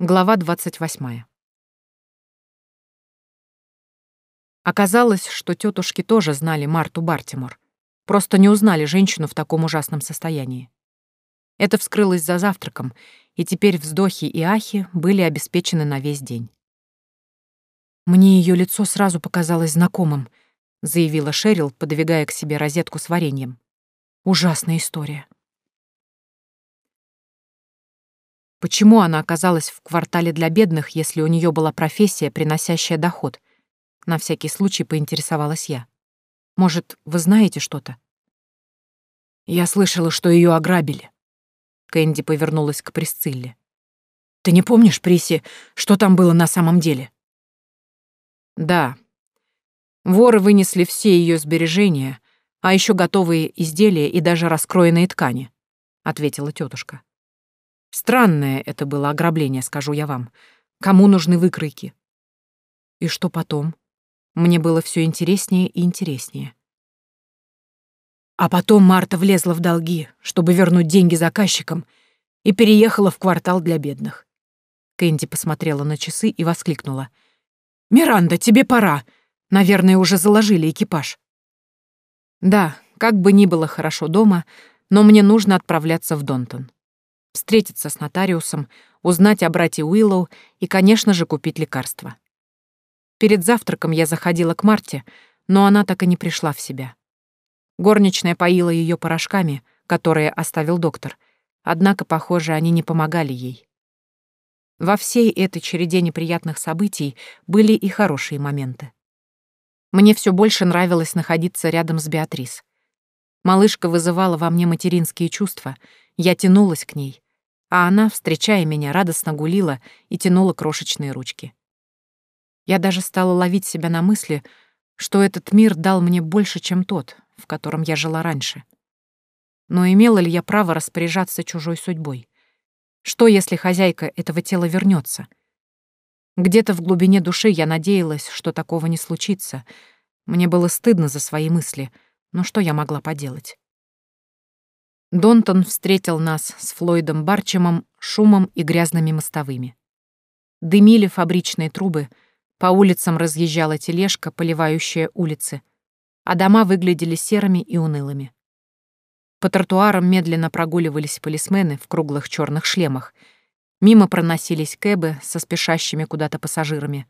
Глава 28. Оказалось, что тетушки тоже знали Марту Бартимор, просто не узнали женщину в таком ужасном состоянии. Это вскрылось за завтраком, и теперь вздохи и ахи были обеспечены на весь день. «Мне ее лицо сразу показалось знакомым», — заявила Шерил, подвигая к себе розетку с вареньем. «Ужасная история». Почему она оказалась в квартале для бедных, если у нее была профессия, приносящая доход? На всякий случай поинтересовалась я. Может, вы знаете что-то? Я слышала, что ее ограбили. Кэнди повернулась к Присцилле. Ты не помнишь, Приси, что там было на самом деле? Да. Воры вынесли все ее сбережения, а еще готовые изделия и даже раскроенные ткани, ответила тетушка. Странное это было ограбление, скажу я вам. Кому нужны выкройки? И что потом? Мне было все интереснее и интереснее. А потом Марта влезла в долги, чтобы вернуть деньги заказчикам, и переехала в квартал для бедных. Кэнди посмотрела на часы и воскликнула. «Миранда, тебе пора. Наверное, уже заложили экипаж». «Да, как бы ни было хорошо дома, но мне нужно отправляться в Донтон встретиться с нотариусом, узнать о брате Уиллоу и, конечно же, купить лекарства. Перед завтраком я заходила к Марте, но она так и не пришла в себя. Горничная поила ее порошками, которые оставил доктор, однако, похоже, они не помогали ей. Во всей этой череде неприятных событий были и хорошие моменты. Мне все больше нравилось находиться рядом с Беатрис. Малышка вызывала во мне материнские чувства, я тянулась к ней, а она, встречая меня, радостно гулила и тянула крошечные ручки. Я даже стала ловить себя на мысли, что этот мир дал мне больше, чем тот, в котором я жила раньше. Но имела ли я право распоряжаться чужой судьбой? Что, если хозяйка этого тела вернется? Где-то в глубине души я надеялась, что такого не случится. Мне было стыдно за свои мысли, но что я могла поделать? Донтон встретил нас с Флойдом Барчемом, шумом и грязными мостовыми. Дымили фабричные трубы, по улицам разъезжала тележка, поливающая улицы, а дома выглядели серыми и унылыми. По тротуарам медленно прогуливались полисмены в круглых черных шлемах. Мимо проносились кэбы со спешащими куда-то пассажирами,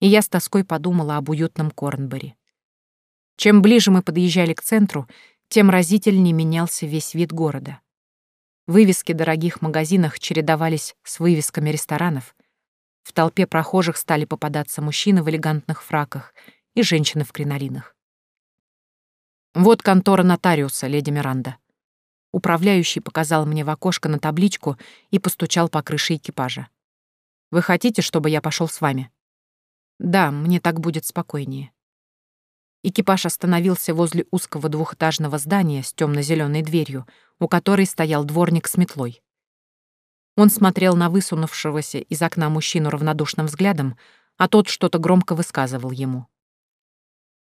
и я с тоской подумала об уютном Корнбери. Чем ближе мы подъезжали к центру, тем разительнее менялся весь вид города. Вывески дорогих магазинах чередовались с вывесками ресторанов. В толпе прохожих стали попадаться мужчины в элегантных фраках и женщины в кринолинах. «Вот контора нотариуса, леди Миранда». Управляющий показал мне в окошко на табличку и постучал по крыше экипажа. «Вы хотите, чтобы я пошел с вами?» «Да, мне так будет спокойнее». Экипаж остановился возле узкого двухэтажного здания с темно-зеленой дверью, у которой стоял дворник с метлой. Он смотрел на высунувшегося из окна мужчину равнодушным взглядом, а тот что-то громко высказывал ему.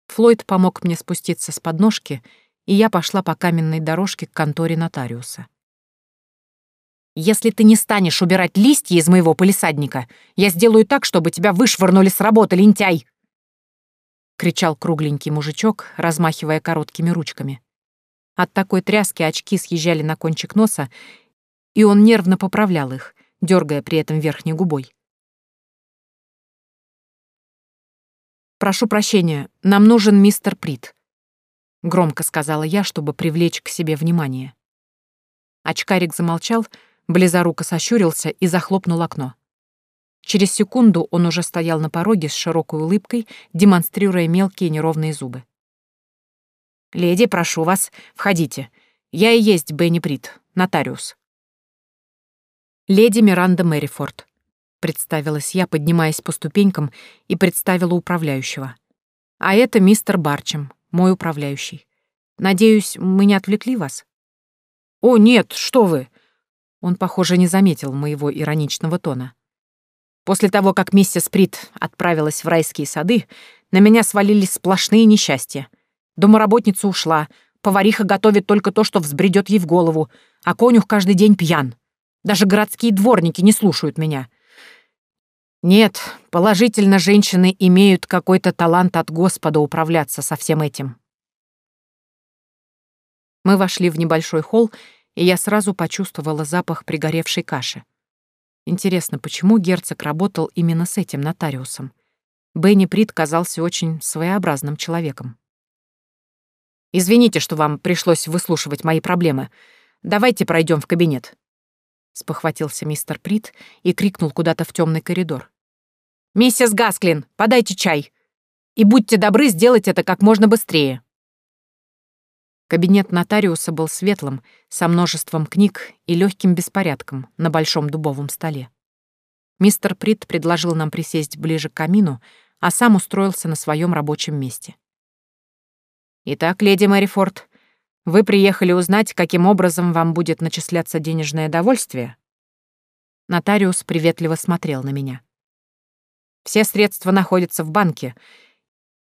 Флойд помог мне спуститься с подножки, и я пошла по каменной дорожке к конторе нотариуса. «Если ты не станешь убирать листья из моего полисадника, я сделаю так, чтобы тебя вышвырнули с работы, лентяй!» Кричал кругленький мужичок, размахивая короткими ручками. От такой тряски очки съезжали на кончик носа, и он нервно поправлял их, дергая при этом верхней губой. «Прошу прощения, нам нужен мистер Прит», — громко сказала я, чтобы привлечь к себе внимание. Очкарик замолчал, близоруко сощурился и захлопнул окно. Через секунду он уже стоял на пороге с широкой улыбкой, демонстрируя мелкие неровные зубы. «Леди, прошу вас, входите. Я и есть Бенни Прит, нотариус». «Леди Миранда Мэрифорд», — представилась я, поднимаясь по ступенькам, и представила управляющего. «А это мистер Барчем, мой управляющий. Надеюсь, мы не отвлекли вас?» «О, нет, что вы!» Он, похоже, не заметил моего ироничного тона. После того, как миссис Прит отправилась в райские сады, на меня свалились сплошные несчастья. Домоработница ушла, повариха готовит только то, что взбредет ей в голову, а конюх каждый день пьян. Даже городские дворники не слушают меня. Нет, положительно, женщины имеют какой-то талант от Господа управляться со всем этим. Мы вошли в небольшой холл, и я сразу почувствовала запах пригоревшей каши. Интересно, почему герцог работал именно с этим нотариусом? Бенни Прид казался очень своеобразным человеком. «Извините, что вам пришлось выслушивать мои проблемы. Давайте пройдем в кабинет», — спохватился мистер Прид и крикнул куда-то в темный коридор. «Миссис Гасклин, подайте чай! И будьте добры сделать это как можно быстрее!» Кабинет нотариуса был светлым, со множеством книг и легким беспорядком на большом дубовом столе. Мистер Прид предложил нам присесть ближе к камину, а сам устроился на своем рабочем месте. «Итак, леди Мэрифорд, вы приехали узнать, каким образом вам будет начисляться денежное довольствие?» Нотариус приветливо смотрел на меня. «Все средства находятся в банке,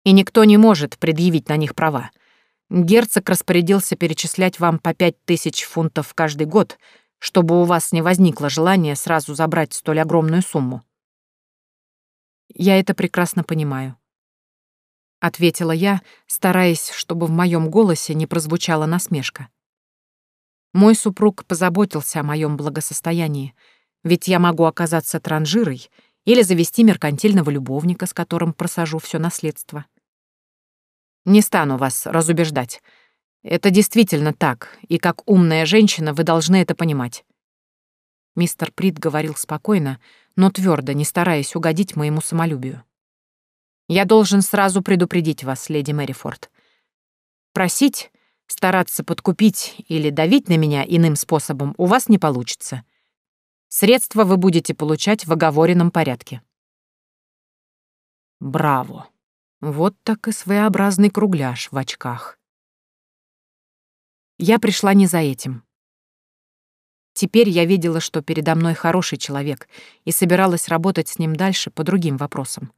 и никто не может предъявить на них права. Герцог распорядился перечислять вам по пять тысяч фунтов каждый год, чтобы у вас не возникло желания сразу забрать столь огромную сумму. Я это прекрасно понимаю ответила я, стараясь, чтобы в моем голосе не прозвучала насмешка. Мой супруг позаботился о моем благосостоянии, ведь я могу оказаться транжирой или завести меркантильного любовника, с которым просажу все наследство. Не стану вас разубеждать. Это действительно так, и как умная женщина вы должны это понимать. Мистер Прид говорил спокойно, но твердо, не стараясь угодить моему самолюбию. Я должен сразу предупредить вас, леди Мэрифорд. Просить, стараться подкупить или давить на меня иным способом у вас не получится. Средства вы будете получать в оговоренном порядке. Браво! Вот так и своеобразный кругляш в очках. Я пришла не за этим. Теперь я видела, что передо мной хороший человек, и собиралась работать с ним дальше по другим вопросам.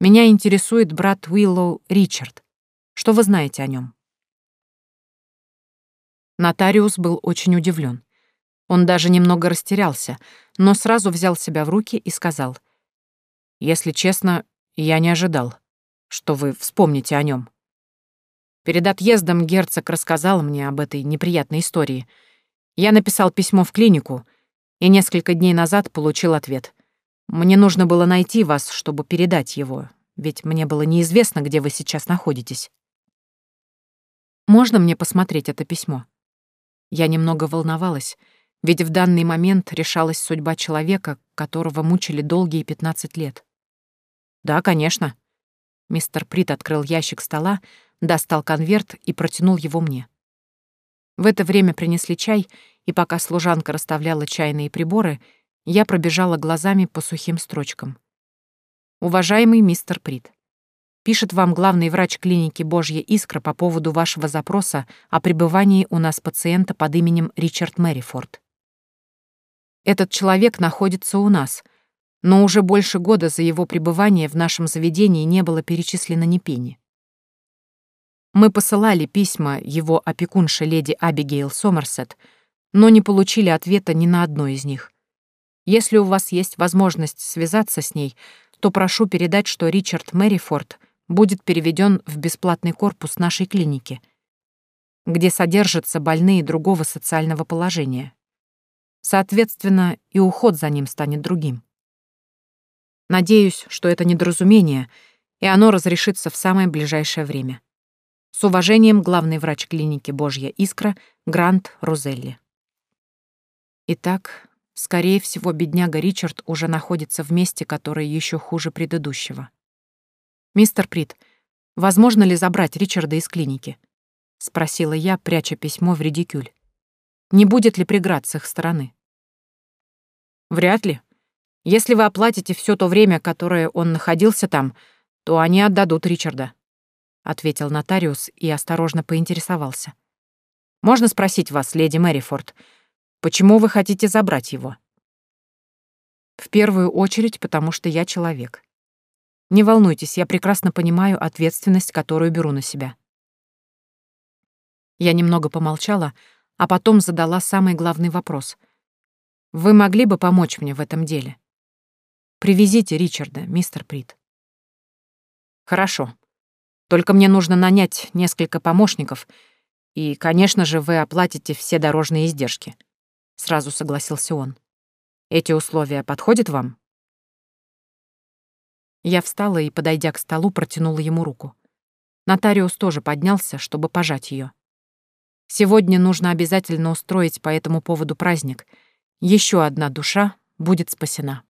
Меня интересует брат Уиллоу Ричард. Что вы знаете о нем? Нотариус был очень удивлен. Он даже немного растерялся, но сразу взял себя в руки и сказал. «Если честно, я не ожидал, что вы вспомните о нем. Перед отъездом герцог рассказал мне об этой неприятной истории. Я написал письмо в клинику и несколько дней назад получил ответ. Мне нужно было найти вас, чтобы передать его, ведь мне было неизвестно, где вы сейчас находитесь. Можно мне посмотреть это письмо? Я немного волновалась, ведь в данный момент решалась судьба человека, которого мучили долгие 15 лет. Да, конечно. Мистер Прит открыл ящик стола, достал конверт и протянул его мне. В это время принесли чай, и пока служанка расставляла чайные приборы, я пробежала глазами по сухим строчкам. «Уважаемый мистер Прид, пишет вам главный врач клиники «Божья искра» по поводу вашего запроса о пребывании у нас пациента под именем Ричард Мэрифорд. Этот человек находится у нас, но уже больше года за его пребывание в нашем заведении не было перечислено ни пени. Мы посылали письма его опекунше леди Абигейл Сомерсет, но не получили ответа ни на одно из них. Если у вас есть возможность связаться с ней, то прошу передать, что Ричард Мэрифорд будет переведен в бесплатный корпус нашей клиники, где содержатся больные другого социального положения. Соответственно, и уход за ним станет другим. Надеюсь, что это недоразумение, и оно разрешится в самое ближайшее время. С уважением, главный врач клиники «Божья искра» Грант Розелли. Итак, Скорее всего, бедняга Ричард уже находится в месте, которое еще хуже предыдущего. «Мистер Прит, возможно ли забрать Ричарда из клиники?» — спросила я, пряча письмо в редикюль. «Не будет ли преград с их стороны?» «Вряд ли. Если вы оплатите все то время, которое он находился там, то они отдадут Ричарда», — ответил нотариус и осторожно поинтересовался. «Можно спросить вас, леди Мэрифорд, — Почему вы хотите забрать его? В первую очередь, потому что я человек. Не волнуйтесь, я прекрасно понимаю ответственность, которую беру на себя. Я немного помолчала, а потом задала самый главный вопрос. Вы могли бы помочь мне в этом деле? Привезите Ричарда, мистер Прит. Хорошо. Только мне нужно нанять несколько помощников, и, конечно же, вы оплатите все дорожные издержки. Сразу согласился он. Эти условия подходят вам? Я встала и, подойдя к столу, протянула ему руку. Нотариус тоже поднялся, чтобы пожать ее. Сегодня нужно обязательно устроить по этому поводу праздник. Еще одна душа будет спасена.